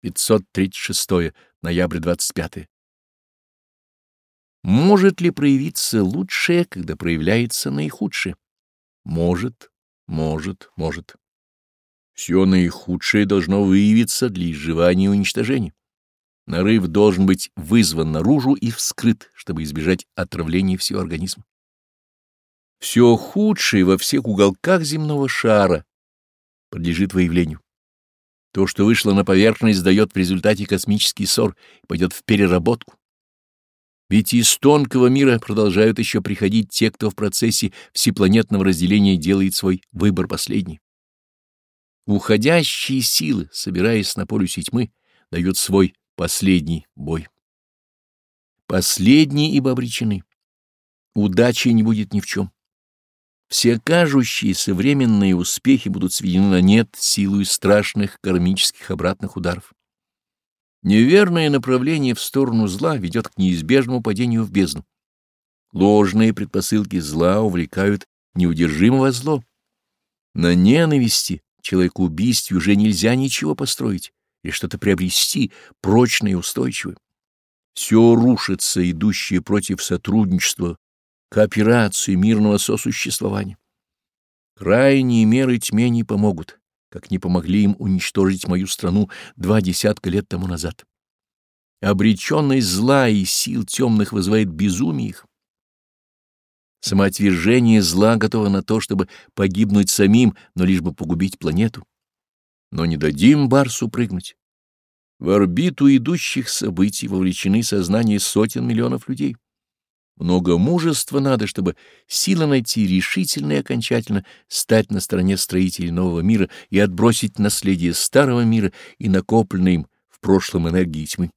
536 ноябрь 25. Может ли проявиться лучшее, когда проявляется наихудшее? Может, может, может. Все наихудшее должно выявиться для изживания и уничтожения. Нарыв должен быть вызван наружу и вскрыт, чтобы избежать отравления всего организма. Все худшее во всех уголках земного шара подлежит выявлению. То, что вышло на поверхность, дает в результате космический ссор и пойдет в переработку. Ведь из тонкого мира продолжают еще приходить те, кто в процессе всепланетного разделения делает свой выбор последний. Уходящие силы, собираясь на полюсе тьмы, дают свой последний бой. Последние ибо обречены. Удачи не будет ни в чем. Все кажущиеся временные успехи будут сведены на нет силой страшных кармических обратных ударов. Неверное направление в сторону зла ведет к неизбежному падению в бездну. Ложные предпосылки зла увлекают неудержимого зло. На ненависти человеку убийстве уже нельзя ничего построить и что-то приобрести прочное и устойчивое. Все рушится, идущее против сотрудничества кооперацию мирного сосуществования. Крайние меры тьме не помогут, как не помогли им уничтожить мою страну два десятка лет тому назад. Обреченность зла и сил темных вызывает безумие их. Самоотвержение зла готово на то, чтобы погибнуть самим, но лишь бы погубить планету. Но не дадим Барсу прыгнуть. В орбиту идущих событий вовлечены сознания сотен миллионов людей много мужества надо, чтобы сила найти решительно и окончательно стать на стороне строителей нового мира и отбросить наследие старого мира и накопленной им в прошлом энергии тьмы.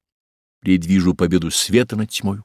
Предвижу победу света над тьмою.